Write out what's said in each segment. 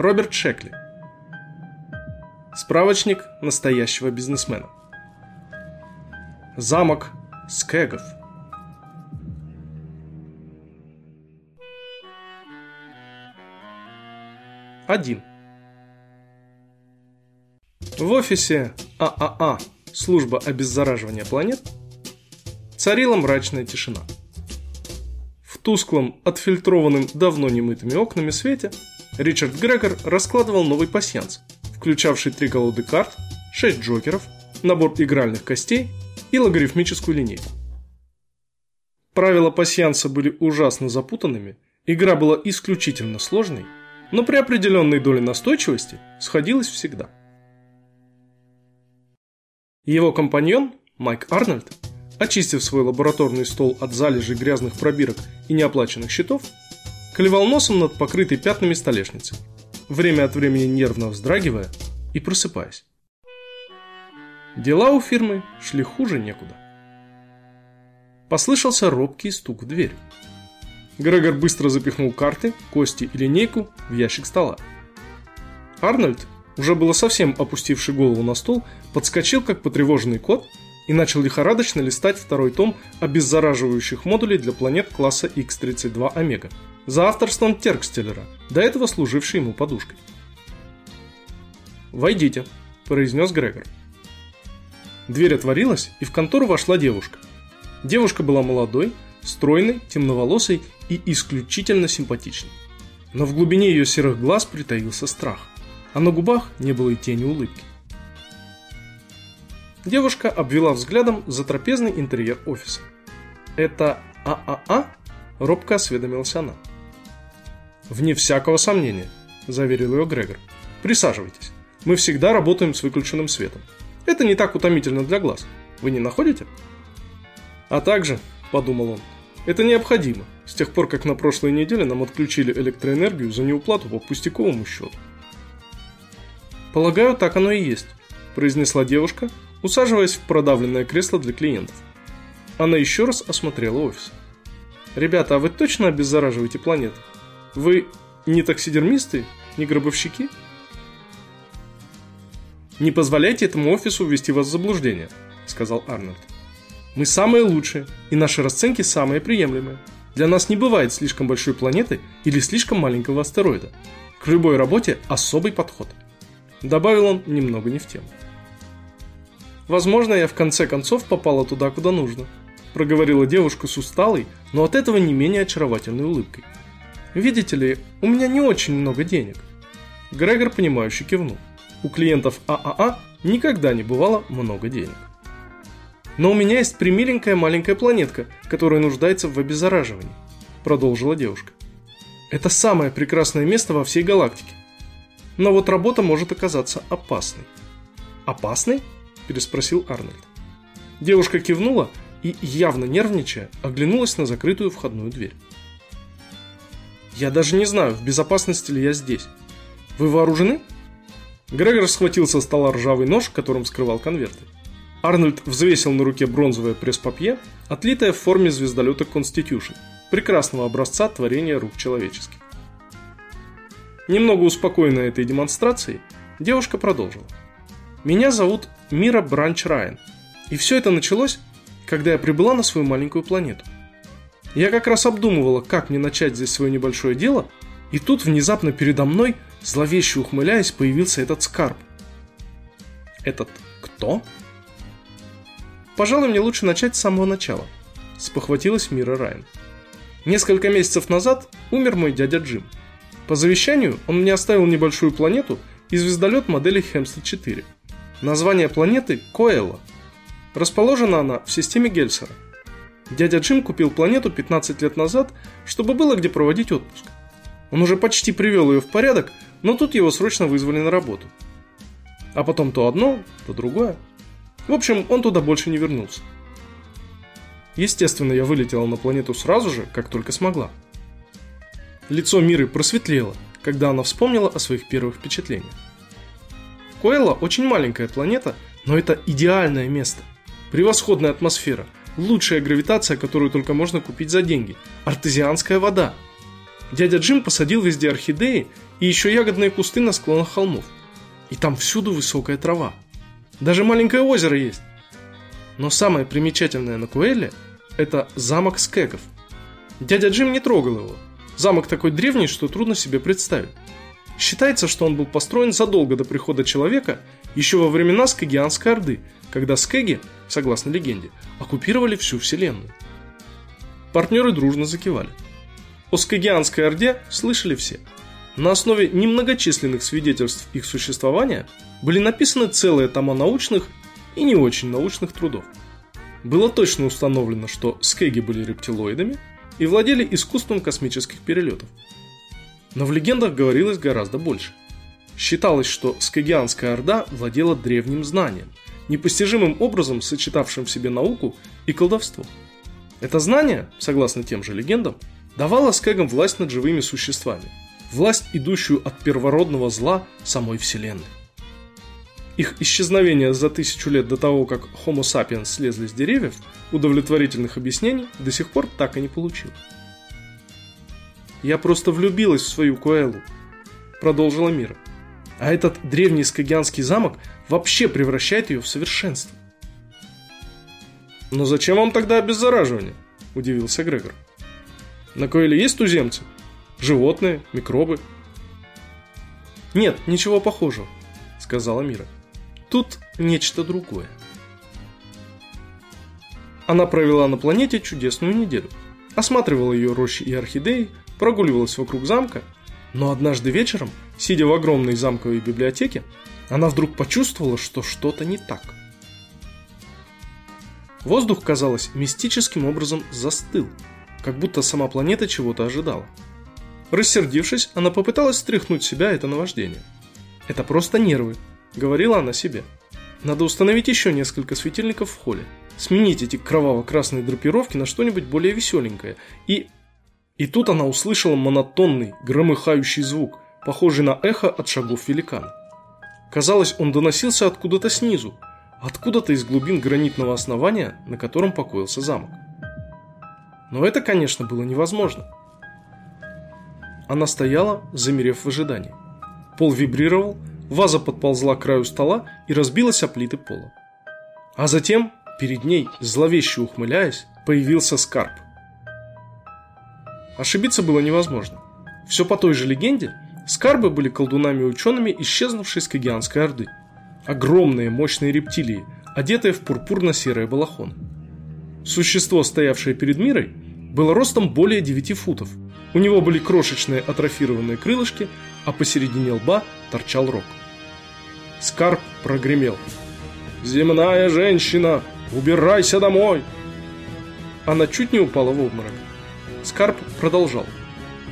Роберт Шекли. Справочник настоящего бизнесмена. Замок Скегов. Один. В офисе ААА, служба обеззараживания планет, царила мрачная тишина. В тусклом, отфильтрованным давно немытыми окнами свете Ричард Грегор раскладывал новый пасьянс, включавший три колоды карт, шесть джокеров, набор игральных костей и логарифмическую линейку. Правила пасьянса были ужасно запутанными, игра была исключительно сложной, но при определенной доле настойчивости сходилась всегда. Его компаньон, Майк Арнольд, очистив свой лабораторный стол от залежей грязных пробирок и неоплаченных счетов, клевал носом над покрытой пятнами столешницей, время от времени нервно вздрагивая и просыпаясь. Дела у фирмы шли хуже некуда. Послышался робкий стук в дверь. Грегор быстро запихнул карты, кости и линейку в ящик стола. Арнольд, уже было совсем опустивший голову на стол, подскочил как потревоженный кот и начал лихорадочно листать второй том обеззараживающих модулей для планет класса X-32 Омега за авторством Теркстеллера, до этого служивший ему подушкой. «Войдите», – произнес Грегор. Дверь отворилась, и в контору вошла девушка. Девушка была молодой, стройной, темноволосой и исключительно симпатичной. Но в глубине ее серых глаз притаился страх, а на губах не было и тени улыбки. Девушка обвела взглядом затрапезный интерьер офиса. «Это ААА?» – робко осведомилась она. «Вне всякого сомнения», – заверил ее Грегор. «Присаживайтесь. Мы всегда работаем с выключенным светом. Это не так утомительно для глаз. Вы не находите?» «А также», – подумал он, – «это необходимо, с тех пор, как на прошлой неделе нам отключили электроэнергию за неуплату по пустяковому счету». «Полагаю, так оно и есть», – произнесла девушка, усаживаясь в продавленное кресло для клиентов. Она еще раз осмотрела офис. «Ребята, а вы точно обеззараживаете планету? Вы не таксидермисты, не гробовщики?» «Не позволяйте этому офису ввести вас в заблуждение», – сказал Арнольд. «Мы самые лучшие, и наши расценки самые приемлемые. Для нас не бывает слишком большой планеты или слишком маленького астероида. К любой работе особый подход». Добавил он немного не в тему. Возможно, я в конце концов попала туда, куда нужно, проговорила девушка с усталой, но от этого не менее очаровательной улыбкой. Видите ли, у меня не очень много денег. Грегор, понимающе кивнул. У клиентов ААА никогда не бывало много денег. Но у меня есть примиленькая маленькая планетка, которая нуждается в обеззараживании, продолжила девушка. Это самое прекрасное место во всей галактике. Но вот работа может оказаться опасной. Опасной? Переспросил Арнольд. Девушка кивнула и, явно нервничая, оглянулась на закрытую входную дверь. «Я даже не знаю, в безопасности ли я здесь. Вы вооружены?» Грегор схватил со стола ржавый нож, которым скрывал конверты. Арнольд взвесил на руке бронзовое пресс-папье, отлитое в форме звездолета Constitution, прекрасного образца творения рук человеческих. Немного успокоенная этой демонстрацией, девушка продолжила. «Меня зовут Мира Бранч Райан. И все это началось, когда я прибыла на свою маленькую планету. Я как раз обдумывала, как мне начать здесь свое небольшое дело, и тут внезапно передо мной, зловеще ухмыляясь, появился этот скарб. Этот кто? Пожалуй, мне лучше начать с самого начала, спохватилась Мира Райан. Несколько месяцев назад умер мой дядя Джим. По завещанию он мне оставил небольшую планету и звездолет модели Хемстед 4 – Название планеты – Коэла. Расположена она в системе Гельсера. Дядя Джим купил планету 15 лет назад, чтобы было где проводить отпуск. Он уже почти привел ее в порядок, но тут его срочно вызвали на работу. А потом то одно, то другое. В общем, он туда больше не вернулся. Естественно, я вылетела на планету сразу же, как только смогла. Лицо Миры просветлело, когда она вспомнила о своих первых впечатлениях. Коэла очень маленькая планета, но это идеальное место. Превосходная атмосфера, лучшая гравитация, которую только можно купить за деньги, артезианская вода. Дядя Джим посадил везде орхидеи и еще ягодные кусты на склонах холмов. И там всюду высокая трава. Даже маленькое озеро есть. Но самое примечательное на Куэлле – это замок скегов. Дядя Джим не трогал его. Замок такой древний, что трудно себе представить. Считается, что он был построен задолго до прихода человека, еще во времена Скагианской Орды, когда скеги, согласно легенде, оккупировали всю Вселенную. Партнеры дружно закивали. О Скагианской Орде слышали все. На основе немногочисленных свидетельств их существования были написаны целые тома научных и не очень научных трудов. Было точно установлено, что скеги были рептилоидами и владели искусством космических перелетов. Но в легендах говорилось гораздо больше. Считалось, что Скагианская Орда владела древним знанием, непостижимым образом сочетавшим в себе науку и колдовство. Это знание, согласно тем же легендам, давало скегам власть над живыми существами, власть, идущую от первородного зла самой Вселенной. Их исчезновение за тысячу лет до того, как Homo sapiens слезли с деревьев, удовлетворительных объяснений до сих пор так и не получил. «Я просто влюбилась в свою Коэлу», – продолжила Мира. «А этот древний скагианский замок вообще превращает ее в совершенство». «Но зачем вам тогда обеззараживание?» – удивился Грегор. «На Коэле есть туземцы? Животные, микробы?» «Нет, ничего похожего», – сказала Мира. «Тут нечто другое». Она провела на планете чудесную неделю. Осматривала ее рощи и орхидеи, прогуливалась вокруг замка, но однажды вечером, сидя в огромной замковой библиотеке, она вдруг почувствовала, что что-то не так. Воздух, казалось, мистическим образом застыл, как будто сама планета чего-то ожидала. Рассердившись, она попыталась стряхнуть себя это наваждение. «Это просто нервы», — говорила она себе. «Надо установить еще несколько светильников в холле, сменить эти кроваво-красные драпировки на что-нибудь более веселенькое и и тут она услышала монотонный, громыхающий звук, похожий на эхо от шагов великана. Казалось, он доносился откуда-то снизу, откуда-то из глубин гранитного основания, на котором покоился замок. Но это, конечно, было невозможно. Она стояла, замерев в ожидании. Пол вибрировал, ваза подползла к краю стола и разбилась о плиты пола. А затем, перед ней, зловеще ухмыляясь, появился скарб – Ошибиться было невозможно. Все по той же легенде, скарбы были колдунами-учеными исчезнувшей Скагианской Орды. Огромные, мощные рептилии, одетые в пурпурно-серые балахон. Существо, стоявшее перед мирой, было ростом более 9 футов. У него были крошечные атрофированные крылышки, а посередине лба торчал рог. Скарб прогремел. «Земная женщина! Убирайся домой!» Она чуть не упала в обморок. Скарп продолжал.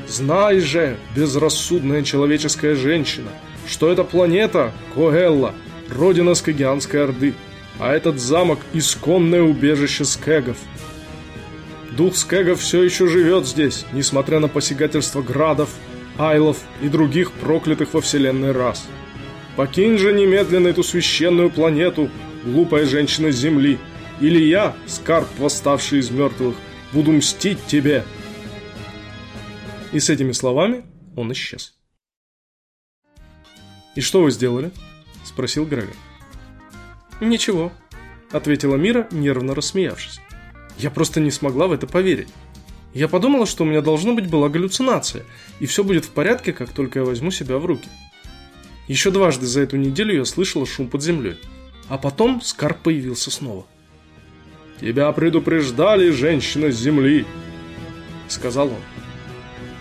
«Знай же, безрассудная человеческая женщина, что эта планета – Коэлла, родина Скагианской Орды, а этот замок – исконное убежище скегов. Дух скегов все еще живет здесь, несмотря на посягательство градов, айлов и других проклятых во вселенной рас. Покинь же немедленно эту священную планету, глупая женщина Земли, или я, Скарп, восставший из мертвых, буду мстить тебе!» И с этими словами он исчез. «И что вы сделали?» – спросил Грегор. «Ничего», – ответила Мира, нервно рассмеявшись. «Я просто не смогла в это поверить. Я подумала, что у меня должно быть была галлюцинация, и все будет в порядке, как только я возьму себя в руки. Еще дважды за эту неделю я слышала шум под землей, а потом Скарп появился снова. «Тебя предупреждали, женщина с земли!» – сказал он.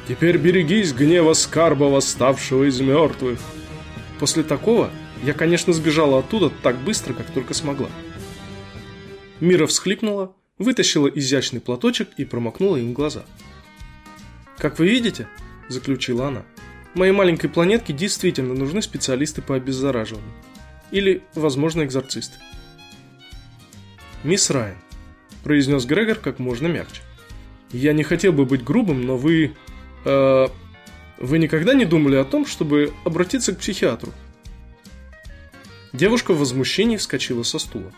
Теперь берегись гнева скарба, восставшего из мертвых. После такого я, конечно, сбежала оттуда так быстро, как только смогла. Мира всхлипнула, вытащила изящный платочек и промокнула им глаза. «Как вы видите», – заключила она, – «моей маленькой планетке действительно нужны специалисты по обеззараживанию. Или, возможно, экзорцисты». «Мисс Райан», – произнес Грегор как можно мягче. «Я не хотел бы быть грубым, но вы вы никогда не думали о том, чтобы обратиться к психиатру? Девушка в возмущении вскочила со стула.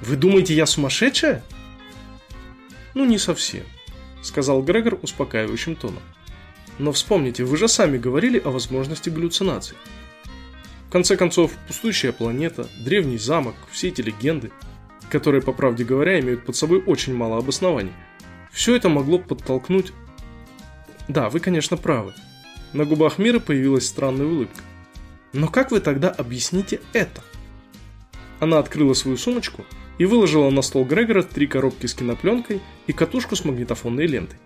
Вы думаете, я сумасшедшая? Ну, не совсем, сказал Грегор успокаивающим тоном. Но вспомните, вы же сами говорили о возможности галлюцинаций. В конце концов, пустующая планета, древний замок, все эти легенды, которые, по правде говоря, имеют под собой очень мало обоснований. Все это могло подтолкнуть... Да, вы, конечно, правы. На губах мира появилась странная улыбка. Но как вы тогда объясните это? Она открыла свою сумочку и выложила на стол Грегора три коробки с кинопленкой и катушку с магнитофонной лентой.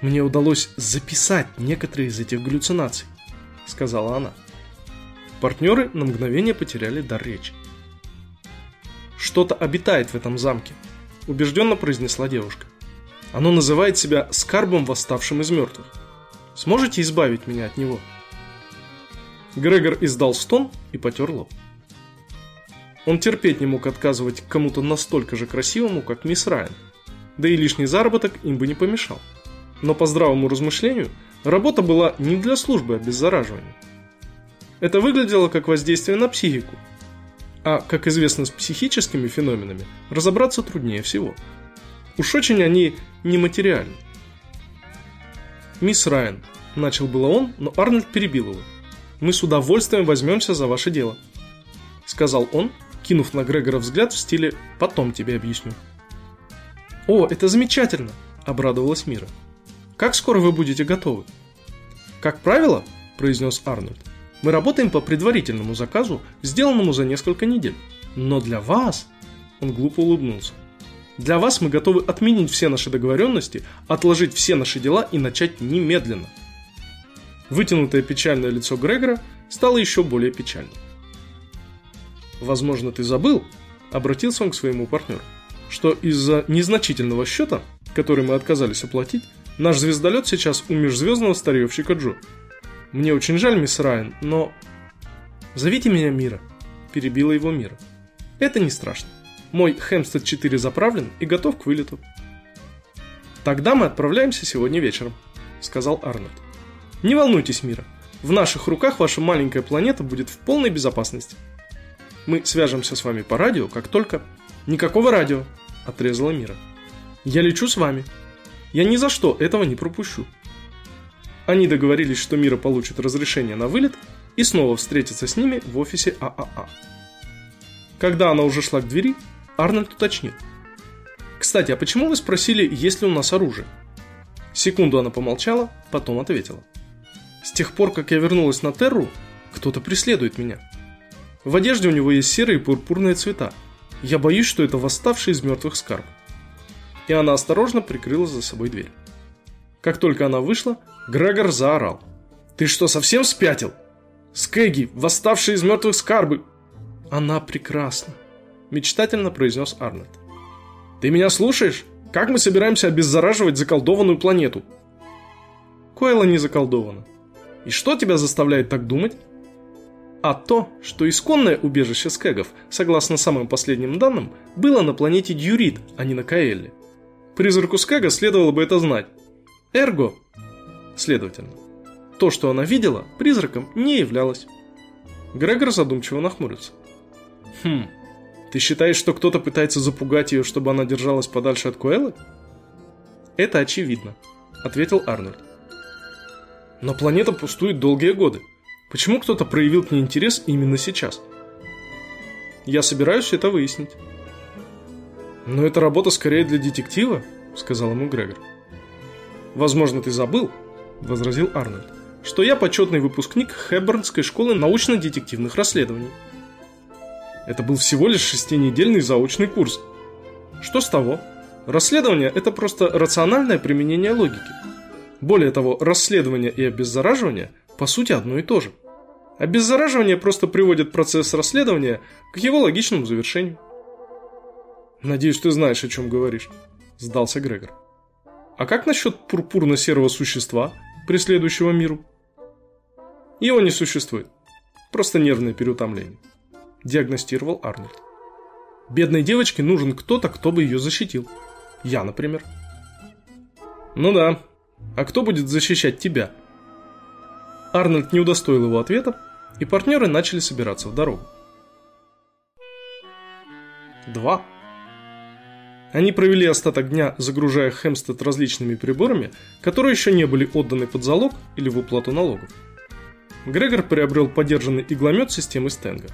«Мне удалось записать некоторые из этих галлюцинаций», — сказала она. Партнеры на мгновение потеряли дар речи. «Что-то обитает в этом замке», – убежденно произнесла девушка. «Оно называет себя скарбом, восставшим из мертвых. Сможете избавить меня от него?» Грегор издал стон и потер лоб. Он терпеть не мог отказывать кому-то настолько же красивому, как мисс Райан. Да и лишний заработок им бы не помешал. Но по здравому размышлению, работа была не для службы обеззараживания. Это выглядело как воздействие на психику. А, как известно, с психическими феноменами разобраться труднее всего. Уж очень они нематериальны. «Мисс Райан», – начал было он, но Арнольд перебил его. «Мы с удовольствием возьмемся за ваше дело», – сказал он, кинув на Грегора взгляд в стиле «потом тебе объясню». «О, это замечательно!» – обрадовалась Мира. Как скоро вы будете готовы? Как правило, произнес Арнольд, мы работаем по предварительному заказу, сделанному за несколько недель. Но для вас... Он глупо улыбнулся. Для вас мы готовы отменить все наши договоренности, отложить все наши дела и начать немедленно. Вытянутое печальное лицо Грегора стало еще более печальным. «Возможно, ты забыл», — обратился он к своему партнеру, «что из-за незначительного счета, который мы отказались оплатить, Наш звездолет сейчас у межзвездного старьевщика Джо. Мне очень жаль, мисс Райан, но... Зовите меня Мира. Перебила его Мира. Это не страшно. Мой Хэмстед 4 заправлен и готов к вылету. Тогда мы отправляемся сегодня вечером, сказал Арнольд. Не волнуйтесь, Мира. В наших руках ваша маленькая планета будет в полной безопасности. Мы свяжемся с вами по радио, как только... Никакого радио, отрезала Мира. Я лечу с вами, я ни за что этого не пропущу. Они договорились, что Мира получит разрешение на вылет и снова встретится с ними в офисе ААА. А а. Когда она уже шла к двери, Арнольд уточнил. «Кстати, а почему вы спросили, есть ли у нас оружие?» Секунду она помолчала, потом ответила. «С тех пор, как я вернулась на Терру, кто-то преследует меня. В одежде у него есть серые и пурпурные цвета. Я боюсь, что это восставший из мертвых скарб и она осторожно прикрыла за собой дверь. Как только она вышла, Грегор заорал. «Ты что, совсем спятил? Скэгги, восставший из мертвых скарбы!» «Она прекрасна», – мечтательно произнес Арнольд. «Ты меня слушаешь? Как мы собираемся обеззараживать заколдованную планету?» Койла не заколдована. И что тебя заставляет так думать? А то, что исконное убежище скэгов, согласно самым последним данным, было на планете Дьюрит, а не на Каэлле. Призраку Скага следовало бы это знать. Эрго, следовательно, то, что она видела, призраком не являлось. Грегор задумчиво нахмурился. Хм, ты считаешь, что кто-то пытается запугать ее, чтобы она держалась подальше от Куэллы? Это очевидно, ответил Арнольд. Но планета пустует долгие годы. Почему кто-то проявил к ней интерес именно сейчас? Я собираюсь это выяснить. «Но это работа скорее для детектива», — сказал ему Грегор. «Возможно, ты забыл», — возразил Арнольд, «что я почетный выпускник Хэбборнской школы научно-детективных расследований». Это был всего лишь шестинедельный заочный курс. Что с того? Расследование – это просто рациональное применение логики. Более того, расследование и обеззараживание – по сути одно и то же. Обеззараживание просто приводит процесс расследования к его логичному завершению. «Надеюсь, ты знаешь, о чем говоришь», – сдался Грегор. «А как насчет пурпурно-серого существа, преследующего миру?» «Его не существует. Просто нервное переутомление», – диагностировал Арнольд. «Бедной девочке нужен кто-то, кто бы ее защитил. Я, например». «Ну да. А кто будет защищать тебя?» Арнольд не удостоил его ответа, и партнеры начали собираться в дорогу. 2. Они провели остаток дня, загружая Хемстед различными приборами, которые еще не были отданы под залог или в уплату налогов. Грегор приобрел подержанный игломет системы Стенга.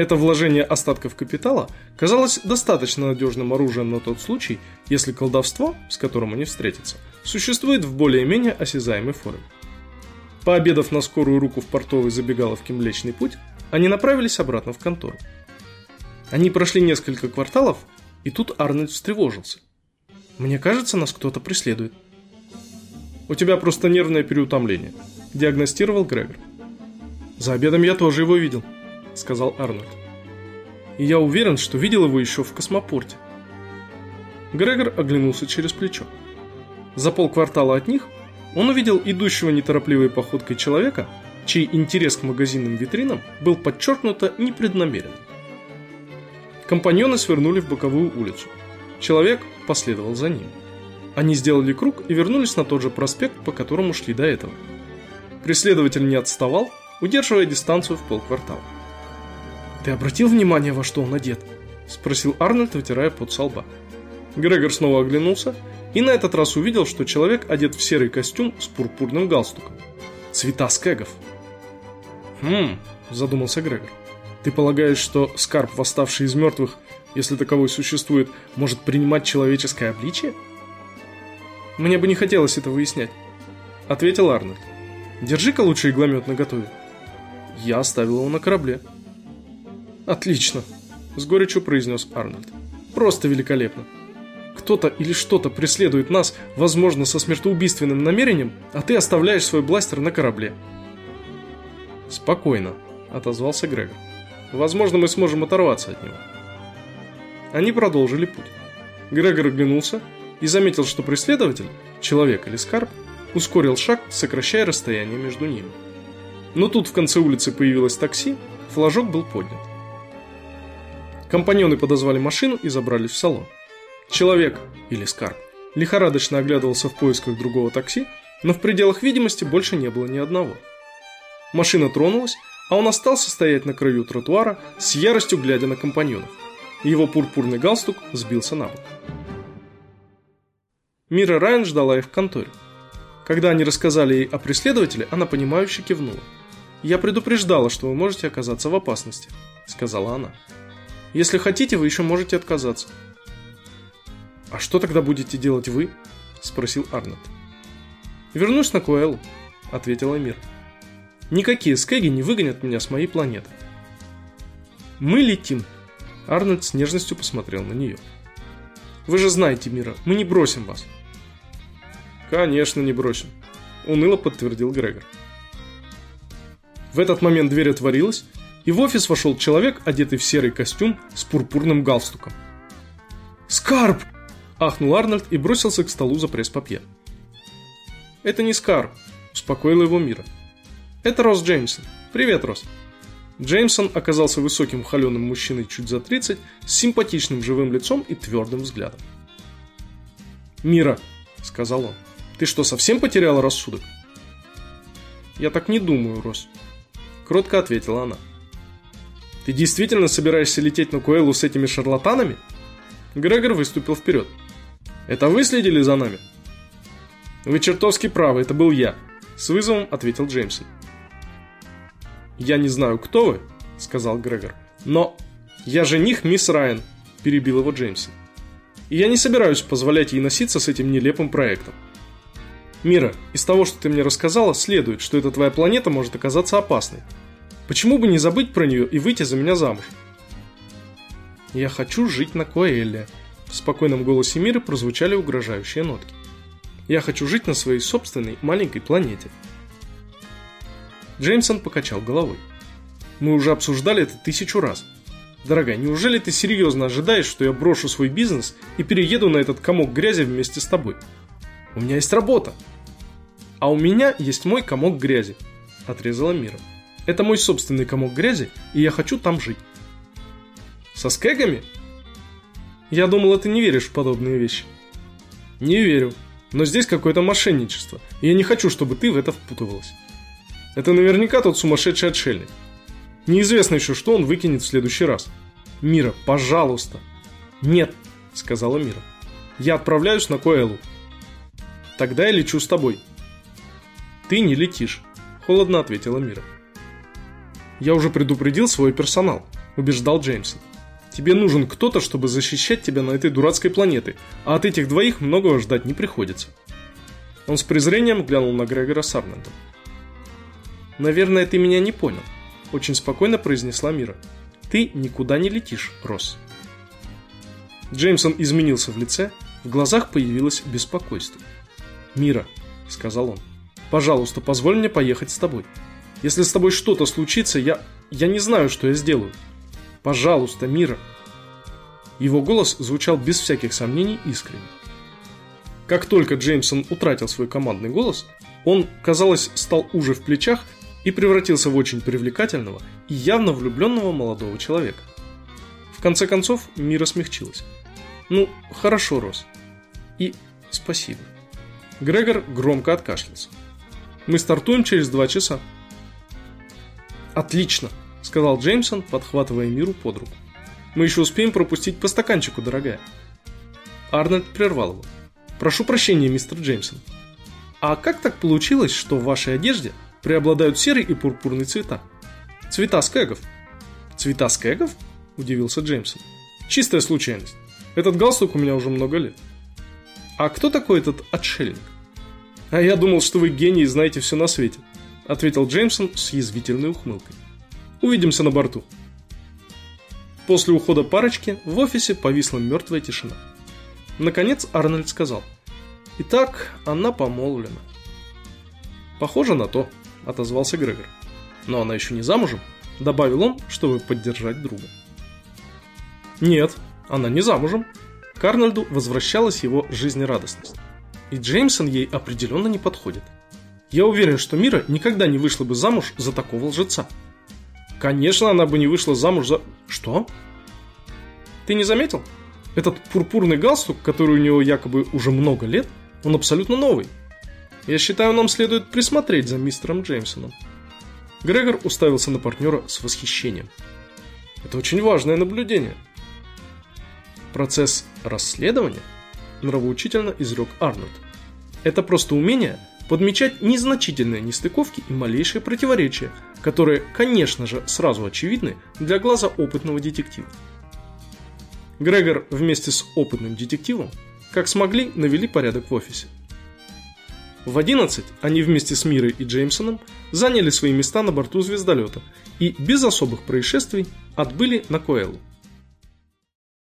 Это вложение остатков капитала казалось достаточно надежным оружием на тот случай, если колдовство, с которым они встретятся, существует в более-менее осязаемой форме. Пообедав на скорую руку в портовой забегаловке Млечный Путь, они направились обратно в контору. Они прошли несколько кварталов, и тут Арнольд встревожился. «Мне кажется, нас кто-то преследует». «У тебя просто нервное переутомление», – диагностировал Грегор. «За обедом я тоже его видел», – сказал Арнольд. «И я уверен, что видел его еще в космопорте». Грегор оглянулся через плечо. За полквартала от них он увидел идущего неторопливой походкой человека, чей интерес к магазинным витринам был подчеркнуто непреднамеренно. Компаньоны свернули в боковую улицу. Человек последовал за ним. Они сделали круг и вернулись на тот же проспект, по которому шли до этого. Преследователь не отставал, удерживая дистанцию в полквартала. «Ты обратил внимание, во что он одет?» – спросил Арнольд, вытирая пот со лба. Грегор снова оглянулся и на этот раз увидел, что человек одет в серый костюм с пурпурным галстуком. Цвета скэгов. «Хм», – задумался Грегор. Ты полагаешь, что скарб, восставший из мертвых, если таковой существует, может принимать человеческое обличие? Мне бы не хотелось это выяснять, ответил Арнольд. Держи-ка лучше игломет наготове. Я оставил его на корабле. Отлично, с горечью произнес Арнольд. Просто великолепно. Кто-то или что-то преследует нас, возможно, со смертоубийственным намерением, а ты оставляешь свой бластер на корабле. Спокойно, отозвался Грегор. Возможно, мы сможем оторваться от него. Они продолжили путь. Грегор оглянулся и заметил, что преследователь, человек или скарб, ускорил шаг, сокращая расстояние между ними. Но тут в конце улицы появилось такси, флажок был поднят. Компаньоны подозвали машину и забрались в салон. Человек, или скарб, лихорадочно оглядывался в поисках другого такси, но в пределах видимости больше не было ни одного. Машина тронулась, а он остался стоять на краю тротуара с яростью глядя на компаньонов. Его пурпурный галстук сбился на бок. Мира Райан ждала их в конторе. Когда они рассказали ей о преследователе, она понимающе кивнула. «Я предупреждала, что вы можете оказаться в опасности», — сказала она. «Если хотите, вы еще можете отказаться». «А что тогда будете делать вы?» — спросил Арнольд. «Вернусь на Куэллу», — ответила Мир. Никакие скеги не выгонят меня с моей планеты. Мы летим. Арнольд с нежностью посмотрел на нее. Вы же знаете, Мира, мы не бросим вас. Конечно, не бросим. Уныло подтвердил Грегор. В этот момент дверь отворилась, и в офис вошел человек, одетый в серый костюм с пурпурным галстуком. «Скарб!» – ахнул Арнольд и бросился к столу за пресс-папье. «Это не Скарб», – успокоила его Мира. Это Росс Джеймсон. Привет, Росс. Джеймсон оказался высоким холеным мужчиной чуть за 30, с симпатичным живым лицом и твердым взглядом. «Мира», — сказал он, — «ты что, совсем потеряла рассудок?» «Я так не думаю, Росс», — кротко ответила она. «Ты действительно собираешься лететь на Куэлу с этими шарлатанами?» Грегор выступил вперед. «Это вы следили за нами?» «Вы чертовски правы, это был я», — с вызовом ответил Джеймсон. «Я не знаю, кто вы», — сказал Грегор, — «но я жених мисс Райан», — перебил его Джеймсон. «И я не собираюсь позволять ей носиться с этим нелепым проектом». «Мира, из того, что ты мне рассказала, следует, что эта твоя планета может оказаться опасной. Почему бы не забыть про нее и выйти за меня замуж?» «Я хочу жить на Коэлле», — в спокойном голосе Мира прозвучали угрожающие нотки. «Я хочу жить на своей собственной маленькой планете». Джеймсон покачал головой. Мы уже обсуждали это тысячу раз. Дорогая, неужели ты серьезно ожидаешь, что я брошу свой бизнес и перееду на этот комок грязи вместе с тобой? У меня есть работа. А у меня есть мой комок грязи, отрезала Мира. Это мой собственный комок грязи, и я хочу там жить. Со скегами? Я думала, ты не веришь в подобные вещи. Не верю, но здесь какое-то мошенничество, и я не хочу, чтобы ты в это впутывалась. Это наверняка тот сумасшедший отшельник. Неизвестно еще, что он выкинет в следующий раз. Мира, пожалуйста. Нет, – сказала Мира. «Я отправляюсь на Коэлу». «Тогда я лечу с тобой». «Ты не летишь», – холодно ответила Мира. «Я уже предупредил свой персонал», – убеждал Джеймсон. «Тебе нужен кто-то, чтобы защищать тебя на этой дурацкой планете, а от этих двоих многого ждать не приходится». Он с презрением глянул на Грегора с Арнольдом. «Наверное, ты меня не понял», – очень спокойно произнесла Мира. «Ты никуда не летишь, Росс». Джеймсон изменился в лице, в глазах появилось беспокойство. «Мира», – сказал он, – «пожалуйста, позволь мне поехать с тобой. Если с тобой что-то случится, я... я не знаю, что я сделаю. Пожалуйста, Мира». Его голос звучал без всяких сомнений искренне. Как только Джеймсон утратил свой командный голос, он, казалось, стал уже в плечах и превратился в очень привлекательного и явно влюбленного молодого человека. В конце концов, Мира смягчилась. «Ну, хорошо, Рос. И спасибо». Грегор громко откашлялся. «Мы стартуем через два часа». «Отлично», — сказал Джеймсон, подхватывая Миру под руку. «Мы еще успеем пропустить по стаканчику, дорогая». Арнольд прервал его. «Прошу прощения, мистер Джеймсон. А как так получилось, что в вашей одежде преобладают серый и пурпурный цвета. Цвета скэгов. Цвета скэгов? Удивился Джеймсон. Чистая случайность. Этот галстук у меня уже много лет. А кто такой этот отшельник? А я думал, что вы гений и знаете все на свете, ответил Джеймсон с язвительной ухмылкой. Увидимся на борту. После ухода парочки в офисе повисла мертвая тишина. Наконец Арнольд сказал. Итак, она помолвлена. Похоже на то, – отозвался Грегор. «Но она еще не замужем», – добавил он, чтобы поддержать друга. «Нет, она не замужем». К Арнольду возвращалась его жизнерадостность. И Джеймсон ей определенно не подходит. Я уверен, что Мира никогда не вышла бы замуж за такого лжеца. Конечно, она бы не вышла замуж за... Что? Ты не заметил? Этот пурпурный галстук, который у него якобы уже много лет, он абсолютно новый. Я считаю, нам следует присмотреть за мистером Джеймсоном. Грегор уставился на партнера с восхищением. Это очень важное наблюдение. Процесс расследования нравоучительно изрек Арнольд. Это просто умение подмечать незначительные нестыковки и малейшие противоречия, которые, конечно же, сразу очевидны для глаза опытного детектива. Грегор вместе с опытным детективом, как смогли, навели порядок в офисе. В 11 они вместе с Мирой и Джеймсоном заняли свои места на борту звездолета и без особых происшествий отбыли на Коэлу.